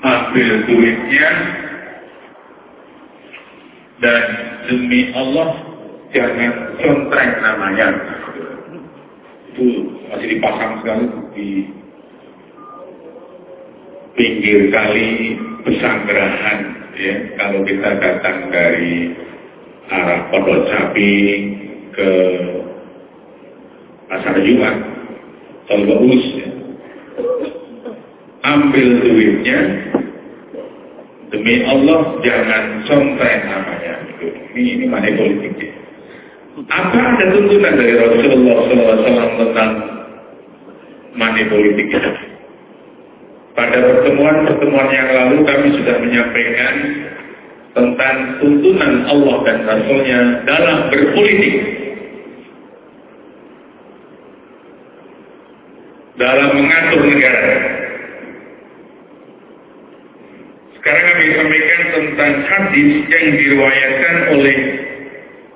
ambil duitnya. Dan demi Allah jangan contreng namanya. Itu masih dipasang sekali di pinggir kali pesanggerahan ya. Kalau kita datang dari arah Pondok Capi ke Pasar Jumat tol bagus ya. ambil duitnya demi Allah jangan contreng namanya ini ini mana politik ya. apa ada tuntunan dari Rasulullah SAW tentang money politik itu pada pertemuan-pertemuan yang lalu kami sudah menyampaikan tentang tuntunan Allah dan Rasulnya dalam berpolitik. Dalam mengatur negara. Sekarang kami sampaikan tentang hadis yang diriwayatkan oleh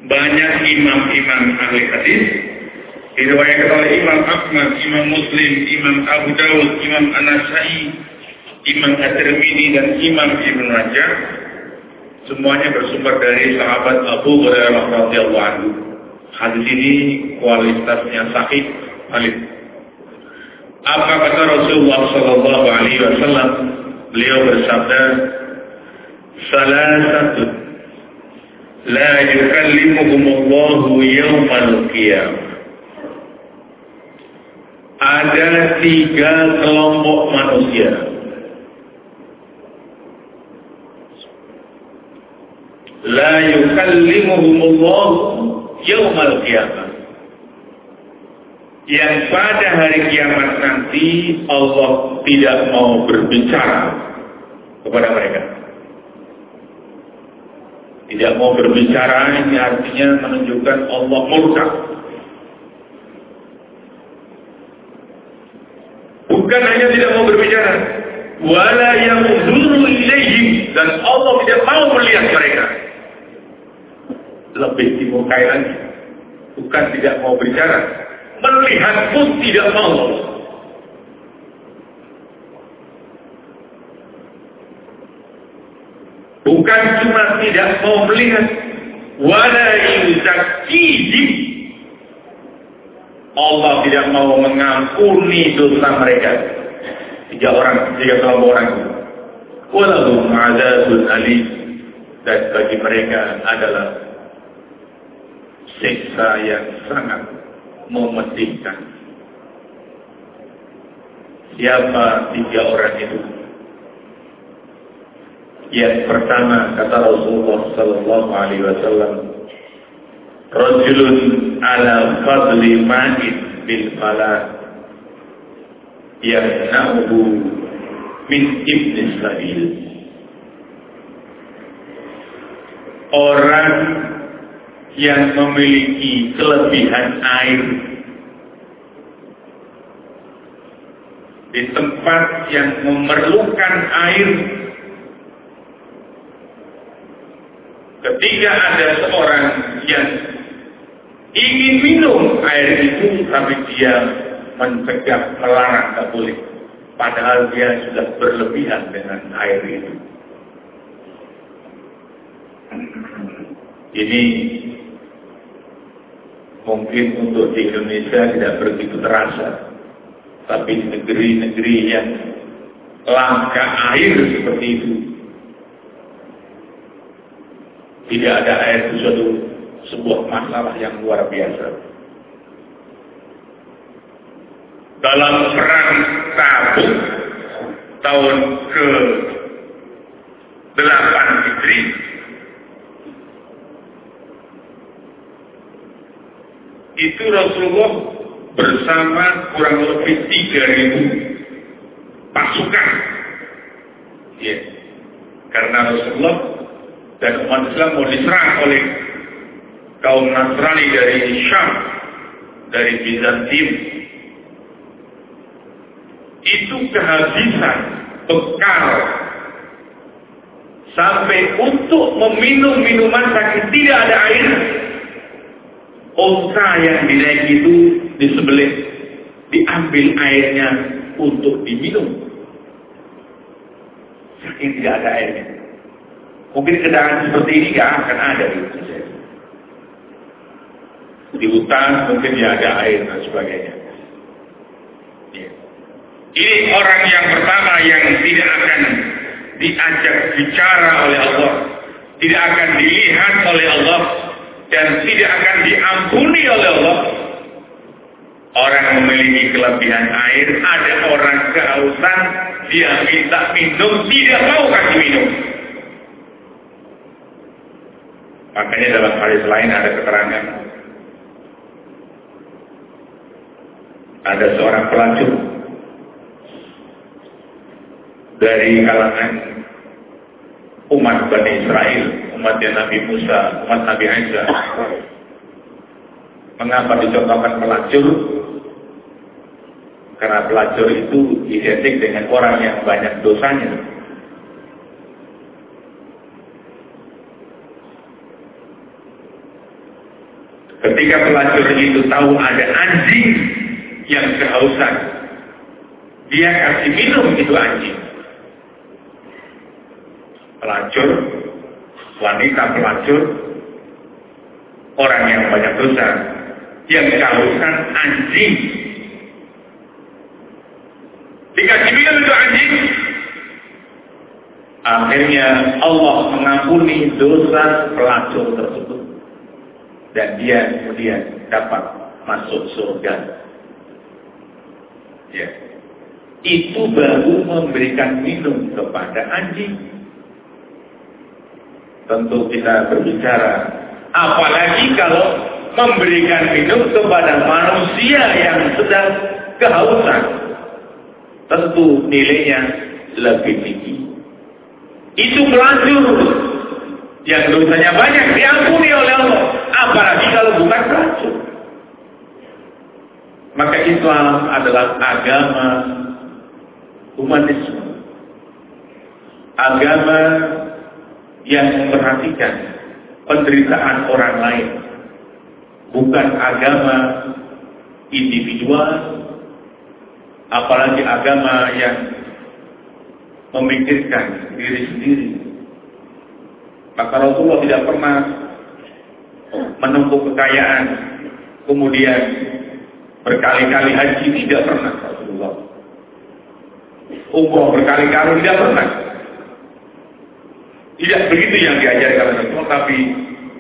banyak imam-imam ahli hadis diriwayatkan oleh Imam Ahmad, Imam Muslim, Imam Abu Dawud, Imam Anasai, Imam At-Tirmidzi dan Imam Ibn Rajab semuanya bersumber dari sahabat Abu Hurairah radhiyallahu anhu. Hadis ini kualitasnya sahih valid. Apa kata Rasulullah sallallahu alaihi wasallam? Beliau bersabda, "Salasatu la yukallimuhumullahu yawmal qiyamah." ada tiga kelompok manusia. La yukallimuhumullah yawmal qiyamah. Yang pada hari kiamat nanti Allah tidak mau berbicara kepada mereka. Tidak mau berbicara ini artinya menunjukkan Allah murka Bukan hanya tidak mau berbicara. Wala yang ilaihim. Dan Allah tidak mau melihat mereka. Lebih dimurkai lagi. Bukan tidak mau bicara. Melihat pun tidak mau. Bukan cuma tidak mau melihat. Wala yuzakihim Allah tidak mau mengampuni dosa mereka. Tiga orang, tiga kelompok orang. Walahum azabun alim. Dan bagi mereka adalah siksa yang sangat memedihkan. Siapa tiga orang itu? Yang pertama kata Rasulullah Sallallahu Alaihi Wasallam, rajulun ala fadli ma'in bil fala yamna'uhu min ibn sabil. Orang yang memiliki kelebihan air di tempat yang memerlukan air ketika ada seorang yang ingin minum air itu tapi dia mencegah melarang tak boleh. Padahal dia sudah berlebihan dengan air itu. Ini mungkin untuk di Indonesia tidak begitu terasa. Tapi di negeri-negeri yang langka air seperti itu tidak ada air itu suatu sebuah masalah yang luar biasa. Dalam perang Tabuk tahun ke 8 Hijri itu Rasulullah bersama kurang lebih 3000 pasukan. Ya. Karena Rasulullah dan umat Islam mau diserang oleh kaum Nasrani dari Syam, dari Bizantium, itu kehabisan bekal sampai untuk meminum minuman saking tidak ada air. Onta yang dinaiki itu disembelih, diambil airnya untuk diminum. Mungkin tidak ada airnya. Mungkin kendaraan seperti ini nggak akan ada di Indonesia. Di hutan mungkin tidak ada air dan sebagainya. Ya. Ini orang yang pertama yang tidak akan diajak bicara oleh Allah, tidak akan dilihat oleh Allah, dan tidak akan diampuni oleh Allah. Orang memiliki kelebihan air, ada orang kehausan, dia minta minum, tidak mau kasih minum. Makanya dalam hadis lain ada keterangan ada seorang pelacur dari kalangan umat Bani Israel, umat Nabi Musa, umat Nabi Isa. Mengapa dicontohkan pelacur? Karena pelacur itu identik dengan orang yang banyak dosanya. Ketika pelacur itu tahu ada anjing yang kehausan, dia kasih minum itu anjing. Pelacur, wanita pelacur, orang yang banyak dosa, yang kehausan anjing. Dikasih minum itu anjing, akhirnya Allah mengampuni dosa pelacur tersebut dan dia kemudian dapat masuk surga. Ya. Itu baru memberikan minum kepada anjing. Tentu kita berbicara, apalagi kalau memberikan minum kepada manusia yang sedang kehausan. Tentu nilainya lebih tinggi. Itu pelacur yang dosanya banyak Allah. Apalagi kalau bukan pelacur. Maka Islam adalah agama humanisme. Agama yang memperhatikan penderitaan orang lain. Bukan agama individual, apalagi agama yang memikirkan diri sendiri. Maka Rasulullah tidak pernah menumpuk kekayaan, kemudian berkali-kali haji tidak pernah Rasulullah. Umroh berkali-kali tidak pernah. Tidak begitu yang diajarkan Rasulullah, tapi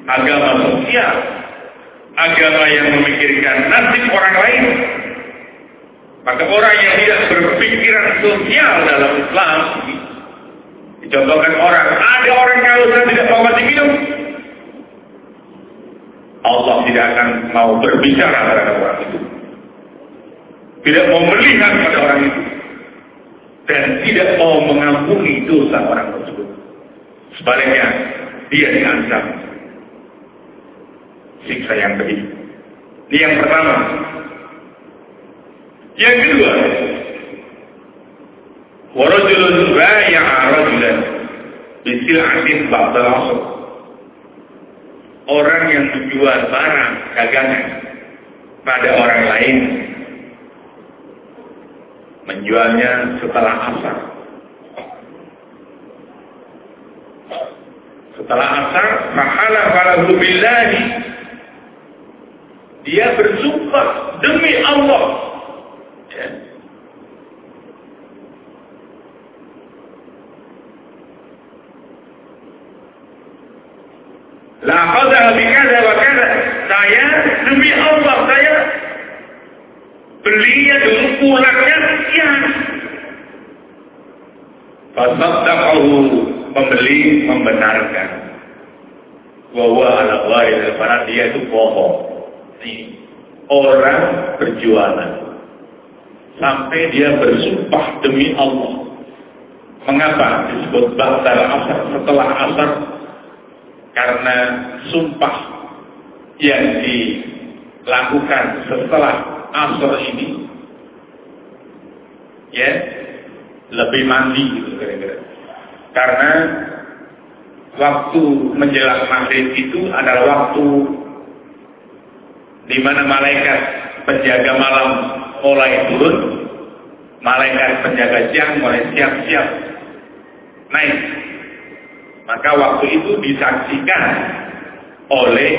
agama sosial, agama yang memikirkan nasib orang lain. Maka orang yang tidak berpikiran sosial dalam Islam, dicontohkan orang, ada orang kalau tidak mau mati minum, Allah tidak akan mau berbicara terhadap orang itu. Tidak mau melihat pada orang itu. Dan tidak mau mengampuni dosa orang tersebut. Sebaliknya, dia diancam. Siksa yang pedih. Ini yang pertama. Yang kedua, warajulun baya'a rajulan bisil'atin ba'dal asr orang yang menjual barang dagangan pada orang lain menjualnya setelah asar. Setelah asar, mahala falahu billahi dia bersumpah demi Allah. Ya. La qadara bikada wa kada. Saya demi Allah saya belinya dulu pulangnya sekian. Fasaddaqahu pembeli membenarkan. Bahwa ala ghairi karena dia itu bohong. Orang berjualan. Sampai dia bersumpah demi Allah. Mengapa disebut batal asar setelah asar karena sumpah yang dilakukan setelah asar ini ya lebih mandi gitu kira-kira karena waktu menjelang maghrib itu adalah waktu di mana malaikat penjaga malam mulai turun malaikat penjaga siang mulai siap-siap naik. Maka waktu itu disaksikan oleh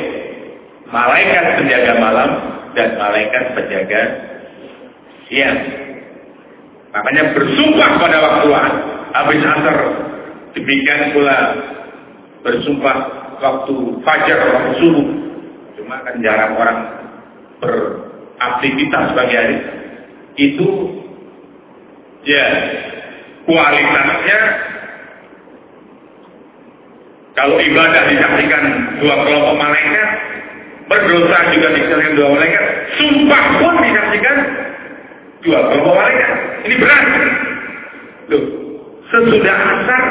malaikat penjaga malam dan malaikat penjaga siang. Makanya bersumpah pada waktu habis asar. Demikian pula bersumpah waktu fajar, waktu subuh. Cuma kan jarang orang beraktivitas pagi hari. Itu ya kualitasnya kalau ibadah disaksikan dua kelompok malaikat, berdosa juga disaksikan dua malaikat, sumpah pun disaksikan dua kelompok malaikat. Ini berat. Loh, sesudah asar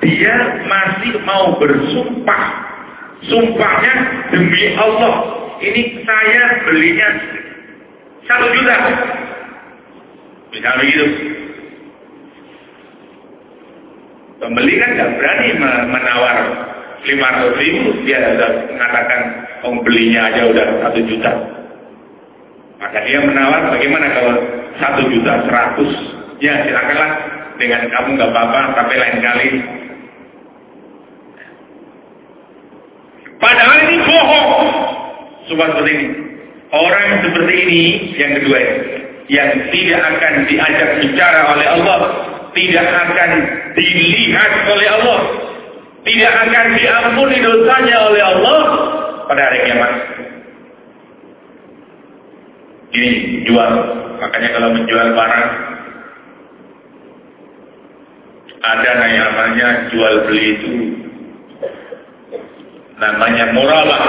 dia masih mau bersumpah. Sumpahnya demi Allah. Ini saya belinya satu juta. Misalnya begitu. Pembeli kan nggak berani menawar 500 ribu. Dia sudah mengatakan pembelinya aja udah satu juta. Maka dia menawar bagaimana kalau satu juta seratus. Ya silakanlah dengan kamu nggak apa-apa tapi lain kali. Padahal ini bohong. Sobat seperti ini. Orang seperti ini yang kedua yang tidak akan diajak bicara oleh Allah, tidak akan dilihat oleh Allah, tidak akan diampuni dosanya oleh Allah pada hari kiamat. Ini jual, makanya kalau menjual barang ada namanya jual beli itu namanya murabah.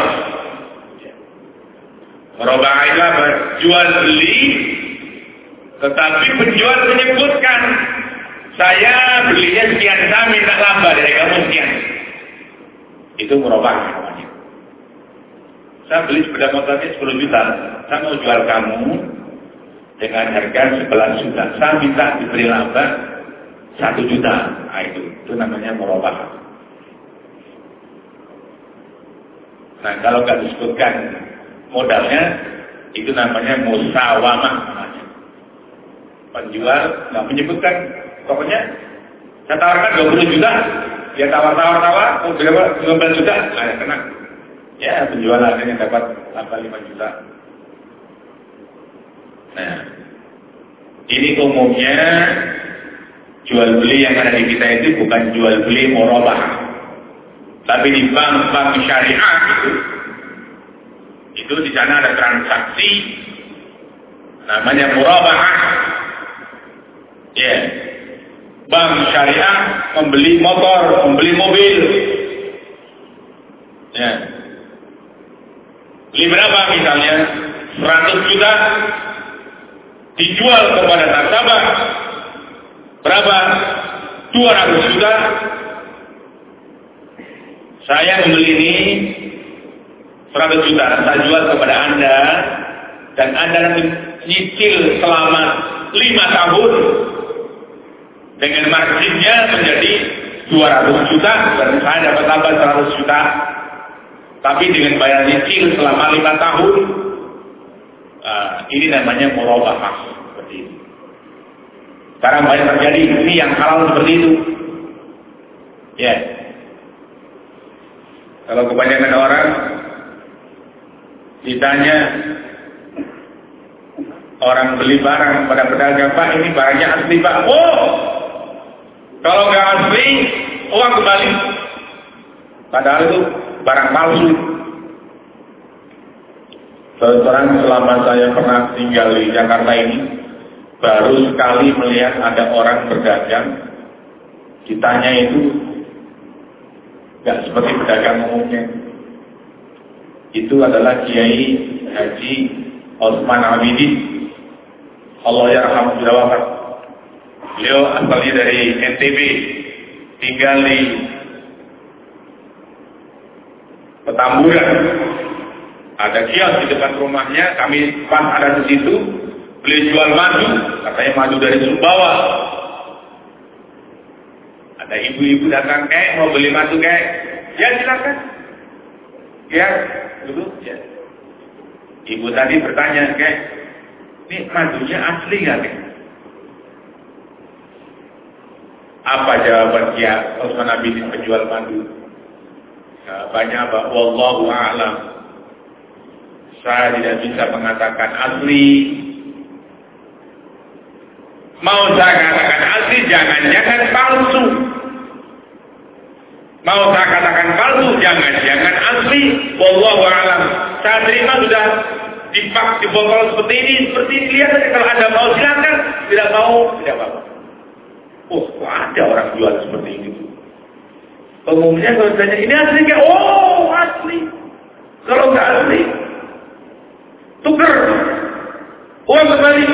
Murabah itu apa? Jual beli tetapi penjual menyebutkan saya belinya sekian, saya minta lambah dari kamu sekian. Itu merubah namanya. Saya beli sepeda motornya 10 juta. Saya mau jual kamu dengan harga 11 juta. Saya minta diberi lambah 1 juta. Nah itu, itu namanya merubah. Nah kalau nggak disebutkan modalnya, itu namanya musawamah namanya. Penjual nggak menyebutkan, pokoknya saya tawarkan 20 juta, dia tawar-tawar-tawar, oh berapa? 15 juta, nah ya kena. Ya penjual akhirnya dapat laba 5 juta. Nah, ini umumnya jual beli yang ada di kita itu bukan jual beli morobah. Tapi di bank-bank syariah itu, itu di sana ada transaksi namanya murabah. Ya, yeah. Bank syariah membeli motor, membeli mobil. Ya. Beli berapa misalnya? 100 juta dijual kepada nasabah berapa? 200 juta. Saya membeli ini 100 juta, saya jual kepada Anda dan Anda nanti nyicil selama 5 tahun dengan marginnya menjadi 200 juta dan saya dapat tambah 100 juta. Tapi dengan bayar nyicil selama 5 tahun uh, ini namanya murabahah seperti itu sekarang banyak terjadi ini yang halal seperti itu. Ya. Yeah. kalau kebanyakan orang ditanya orang beli barang pada pedagang Pak ini barangnya asli Pak. Oh kalau nggak asli, uang kembali. Padahal itu barang palsu. Seorang selama saya pernah tinggal di Jakarta ini, baru sekali melihat ada orang berdagang, ditanya itu nggak seperti pedagang umumnya. Itu adalah Kiai Haji Osman Abidin. Allah ya rahmat Beliau asalnya dari NTB, tinggal di Petamburan. Ada kios di depan rumahnya, kami pas ada di situ, beliau jual madu, katanya madu dari Sumbawa. Ada ibu-ibu datang, kayak mau beli madu kayak, ya silakan. Ya, dulu ya. Ibu tadi bertanya, kayak, ini madunya asli nggak? Apa jawaban dia Osman bin penjual madu? Jawabannya apa? Wallahu a'lam. Saya tidak bisa mengatakan asli. Mau saya katakan asli, jangan-jangan palsu. Mau saya katakan palsu, jangan-jangan asli. Wallahu a'lam. Saya terima sudah dipak di botol seperti ini, seperti ini. Lihat kalau Anda mau silakan, tidak mau, tidak apa-apa. Oh, ada orang jual seperti ini. Umumnya kalau ditanya, ini asli nggak? Oh, asli. Kalau nggak asli, tuker. Uang kembali.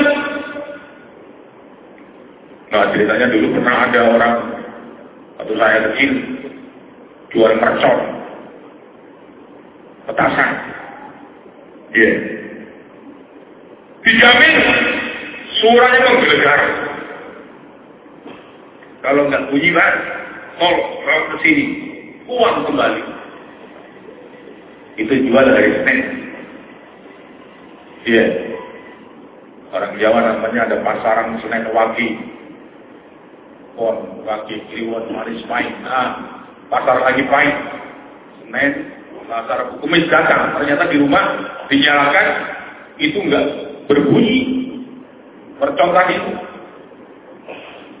Nah, ceritanya dulu pernah ada orang, atau saya kecil, jual mercon. Petasan. Iya. Yeah. Dijamin suaranya menggelegar. Kalau nggak bunyi pak, tol ke sini, uang kembali. Itu jual hari Senin. Iya. Yeah. Orang Jawa namanya ada pasaran Senin Wagi. Pon, Wagi, Kliwon, Maris, Pahit. Nah, pasar lagi Pahit. Senin, pasar kumis datang. Ternyata di rumah dinyalakan, itu enggak berbunyi. Percontohan itu.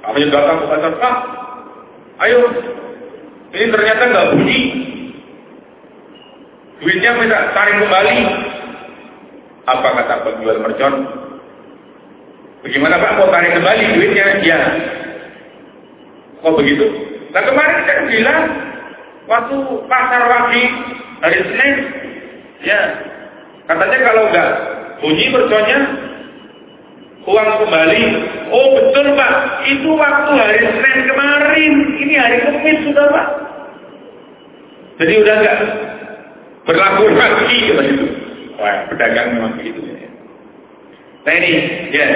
Kami datang ke pasar, Pak, ayo. Ini ternyata enggak bunyi. Duitnya minta tarik kembali. Apa kata penjual mercon? Bagaimana Pak mau tarik kembali duitnya? Ya. Kok begitu? Nah kemarin saya bilang waktu pasar wagi hari Senin, ya katanya kalau enggak bunyi merconnya uang kembali. Oh betul Pak, itu waktu hari Senin kemarin. Ini hari Kamis sudah Pak. Jadi udah enggak berlaku lagi gitu. Wah, pedagang memang begitu. Nah ini, ya.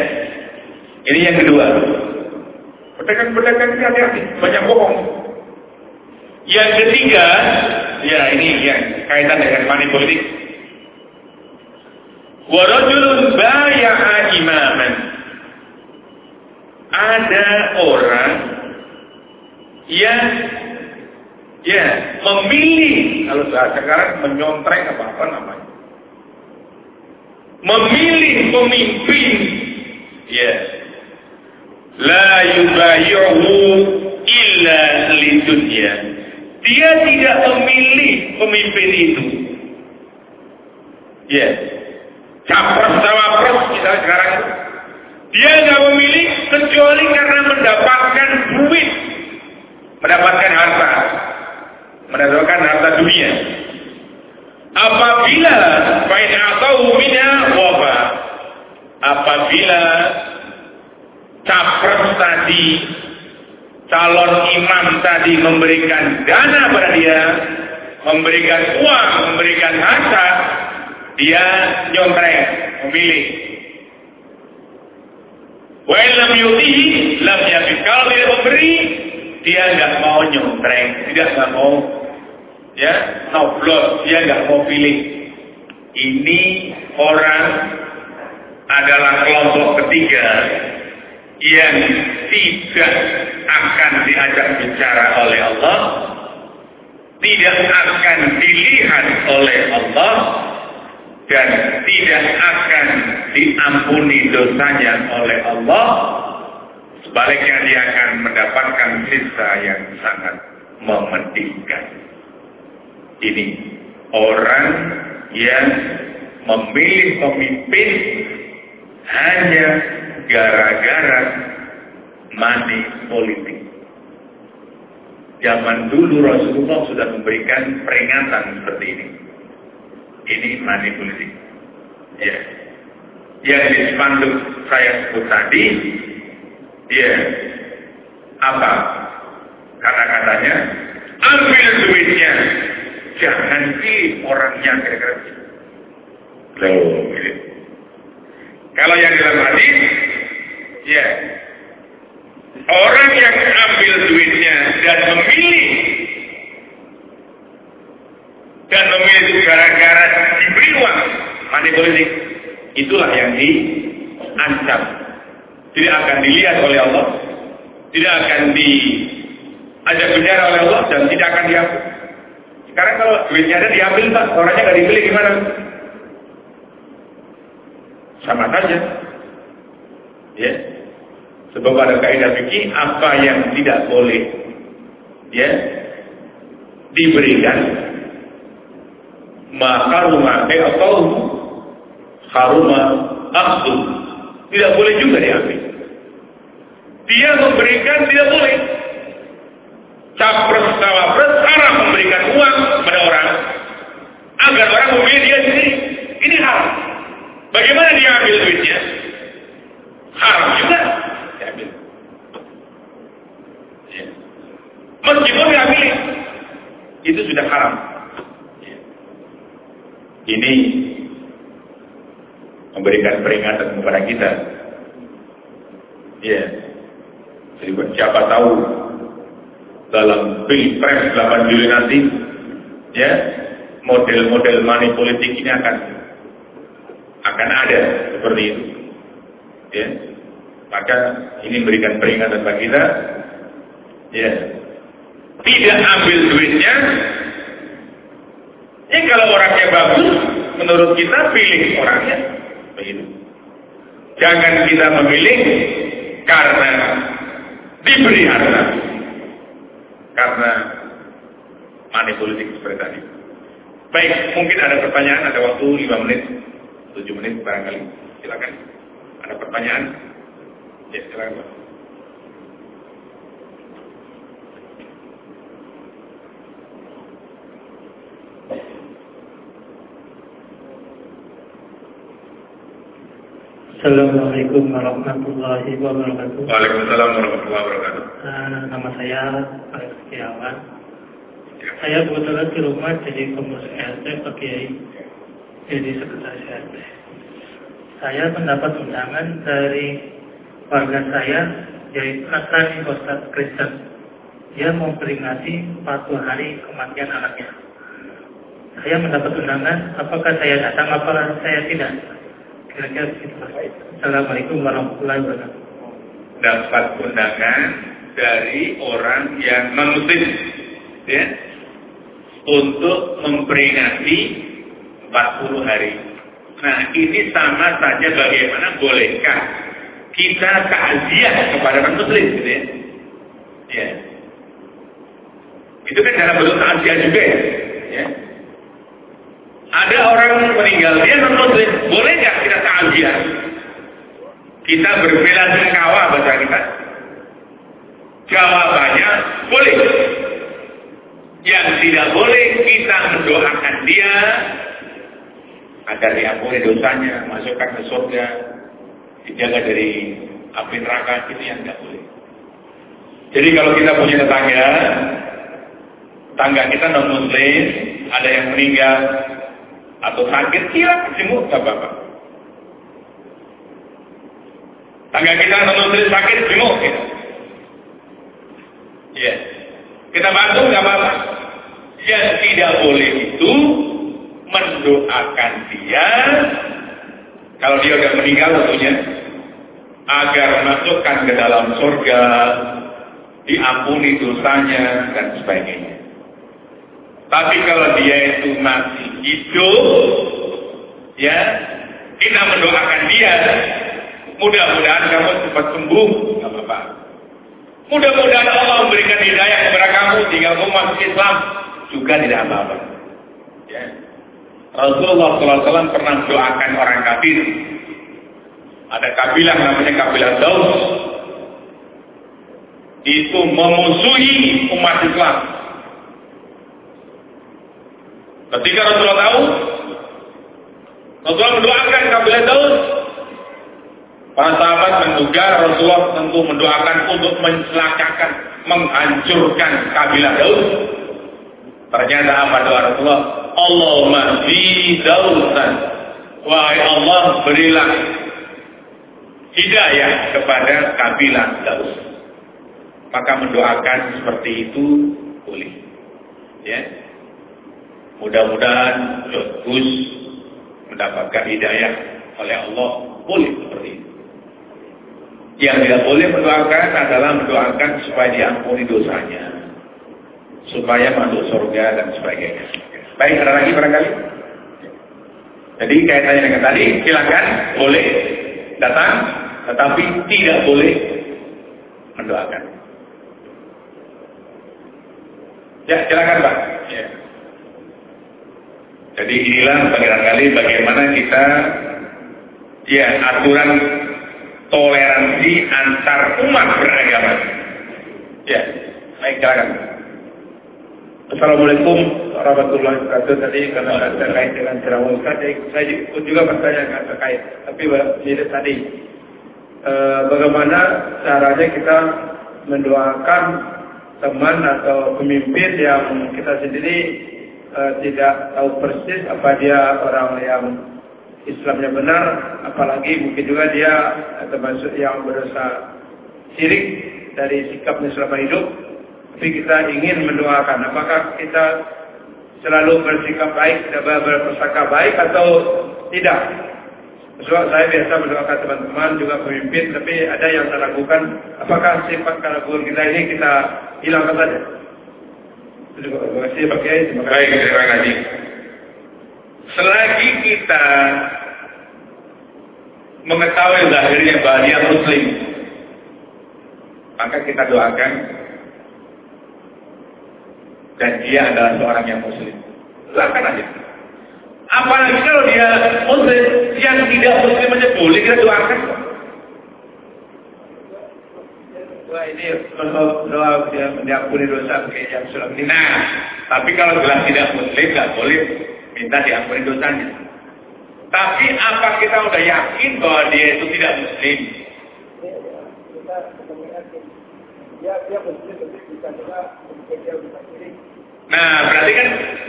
Ini yang kedua. Pedagang-pedagang ini hati-hati, banyak bohong. Yang ketiga, ya ini yang kaitan dengan money politik. Warajulun baya'a imaman. Ada orang yang ya memilih kalau sekarang menyontrek apa apa namanya? Memilih pemimpin ya. La yubayyuhu illa lidunya dia tidak memilih pemimpin itu. Ya capres cawapres kita sekarang dia nggak memilih kecuali karena mendapatkan duit. Mendapatkan harta. Mendapatkan harta dunia. Apabila bain atau minha wafa apabila capres tadi calon imam tadi memberikan dana pada dia memberikan uang memberikan harta dia nyontrek memilih. Wa lam yutihi lam yafi kalau dia memberi dia nggak mau nyontrek tidak nggak mau ya noblos dia nggak mau pilih. Ini orang adalah kelompok ketiga yang tidak akan diajak bicara oleh Allah tidak akan dilihat oleh Allah dan tidak akan diampuni dosanya oleh Allah sebaliknya dia akan mendapatkan sisa yang sangat memedihkan ini orang yang memilih pemimpin hanya gara-gara money politik. Zaman dulu Rasulullah sudah memberikan peringatan seperti ini. Ini politik. Ya. Yang di spanduk saya sebut tadi, ya, apa kata-katanya? Ambil duitnya, jangan pilih orangnya kira-kira Loh. Kalau yang dalam hadis, ya orang yang ambil duitnya dan memilih dan memilih gara-gara diberi uang money politik, itulah yang diancam. Tidak akan dilihat oleh Allah, tidak akan diajak bicara oleh Allah dan tidak akan diambil. Sekarang kalau duitnya ada diambil tak, orangnya nggak dipilih gimana? Sama saja. Ya. Sebab ada kaidah fikih apa yang tidak boleh ya diberikan maka rumah eh atau haruma aksu tidak boleh juga diambil. Dia memberikan tidak boleh. Capres cawapres haram memberikan uang kepada orang agar orang memilih dia sendiri. Ini haram. Bagaimana dia ambil duitnya? Haram juga diambil. Ya. Meskipun dia pilih, itu sudah haram. Ini memberikan peringatan kepada kita. Ya. Jadi siapa tahu dalam pilpres 8 Juli nanti, ya model-model money politik ini akan akan ada seperti itu. Ya. Maka ini memberikan peringatan bagi kita. Ya. Tidak ambil duitnya. Ini kalau orangnya bagus, menurut kita pilih orangnya. Begitu. Jangan kita memilih karena diberi harta. Karena money politik seperti tadi. Baik, mungkin ada pertanyaan, ada waktu 5 menit, 7 menit barangkali. Silakan. Ada pertanyaan? Ya, silakan Pak. Assalamualaikum warahmatullahi wabarakatuh. Waalaikumsalam warahmatullahi wabarakatuh. Uh, nama saya Alex Setiawan. Saya kebetulan di rumah jadi pengurus RT Pak Kiai, jadi sekretaris RT. Saya mendapat undangan dari warga saya, yaitu Hasan Ustaz Kristen. Dia memperingati 40 hari kematian anaknya. Saya mendapat undangan, apakah saya datang, apakah saya tidak? Kira-kira. Assalamualaikum warahmatullahi wabarakatuh. Dapat undangan dari orang yang non-muslim, ya, untuk memperingati 40 hari. Nah, ini sama saja bagaimana bolehkah kita takziah kepada non-muslim, gitu ya. ya. Itu kan dalam bentuk takziah juga ya. ya. Ada orang meninggal dia non muslim, boleh nggak kita takziah? Kita berbela sungkawa bahasa kita. Jawabannya boleh. Yang tidak boleh kita mendoakan dia agar diampuni dosanya, masukkan ke surga, dijaga dari api neraka itu yang tidak boleh. Jadi kalau kita punya tetangga, tetangga kita non muslim, ada yang meninggal, atau sakit silakan jenguk gak apa-apa. Tangga kita menuntut sakit kita. Ya. Kita bantu gak apa-apa. Yang tidak boleh itu mendoakan dia kalau dia sudah meninggal tentunya agar masukkan ke dalam surga diampuni dosanya dan sebagainya. Tapi kalau dia itu masih hidup, ya kita mendoakan dia. Mudah-mudahan kamu cepat sembuh, nggak apa-apa. Mudah-mudahan Allah memberikan hidayah kepada kamu tinggal kamu masuk Islam juga tidak apa-apa. Ya. Rasulullah SAW pernah mendoakan orang kafir. Ada kabilah namanya kabilah Daus. Itu memusuhi umat Islam. Ketika Rasulullah tahu, Rasulullah mendoakan kabilah Daud. Para sahabat menduga Rasulullah tentu mendoakan untuk mencelakakan, menghancurkan kabilah Daud. Ternyata apa doa Rasulullah? Allahumma fi Daudan. Wahai Allah berilah hidayah kepada kabilah Daud. Maka mendoakan seperti itu boleh. Ya, Mudah-mudahan Gus mendapatkan hidayah oleh Allah. Boleh seperti itu. Yang tidak boleh mendoakan adalah mendoakan supaya diampuni dosanya. Supaya masuk surga dan sebagainya. Baik, ada lagi barangkali? Jadi kaitannya dengan tadi, silakan boleh datang, tetapi tidak boleh mendoakan. Ya, silakan Pak. Ya. Jadi inilah barangkali bagaimana kita ya aturan toleransi antar umat beragama. Ya, baik silakan. Assalamualaikum warahmatullahi wabarakatuh. Tadi karena terkait dengan ceramah Ustaz, saya juga pertanyaan terkait. Tapi mirip tadi, e, bagaimana caranya kita mendoakan teman atau pemimpin yang kita sendiri e, tidak tahu persis apa dia orang yang Islamnya benar, apalagi mungkin juga dia termasuk yang berdosa syirik dari sikapnya selama hidup. Tapi kita ingin mendoakan, apakah kita selalu bersikap baik, berpersangka baik atau tidak? Sebab saya biasa mendoakan teman-teman juga pemimpin, tapi ada yang meragukan apakah sifat keraguan kita ini kita hilangkan saja. Terima kasih Pak Kiai. Baik, terima kasih. Selagi kita mengetahui lahirnya bahagia muslim, maka kita doakan dan dia adalah seorang yang muslim. Doakan aja. Apalagi kalau dia muslim, yang tidak muslim aja boleh kita doakan. Wah ini kalau doa dia diampuni dosa kayak yang sulam ini. Nah, tapi kalau jelas tidak muslim, nggak boleh minta diampuni dosanya. Tapi apa kita udah yakin bahwa dia itu tidak muslim? Nah, berarti kan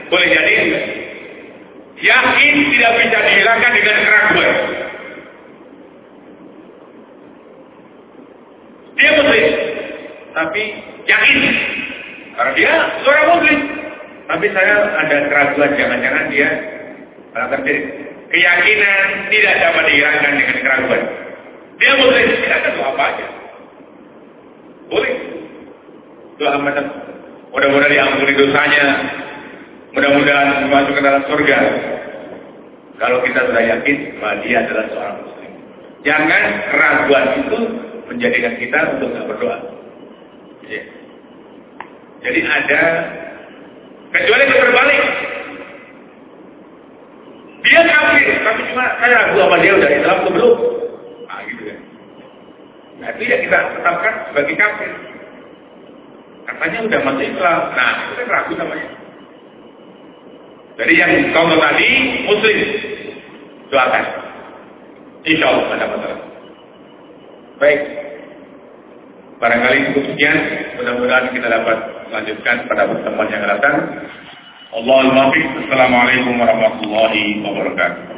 boleh jadi yakin tidak bisa dihilangkan dengan keraguan. Dia muslim, tapi yakin karena dia seorang muslim. Tapi saya ada keraguan jangan-jangan dia melakukan syirik. Keyakinan tidak dapat dihilangkan dengan keraguan. Dia muslim, silakan doa apa aja. Boleh. Doa macam mudah-mudahan diampuni dosanya. Mudah-mudahan masuk ke dalam surga. Kalau kita sudah yakin bahwa dia adalah seorang muslim. Jangan keraguan itu menjadikan kita untuk tidak berdoa. Ya. Jadi ada kecuali itu terbalik. Dia kafir, tapi cuma saya ragu sama dia udah Islam atau belum. Nah gitu kan. Nah itu ya kita tetapkan sebagai kafir. Katanya udah masuk Islam. Nah itu kan ragu namanya. Jadi yang contoh tadi Muslim doakan. Insya Allah ada masalah. Baik. Barangkali cukup sekian. Mudah-mudahan kita dapat melanjutkan pada pertemuan yang datang. Allahul Assalamualaikum warahmatullahi wabarakatuh.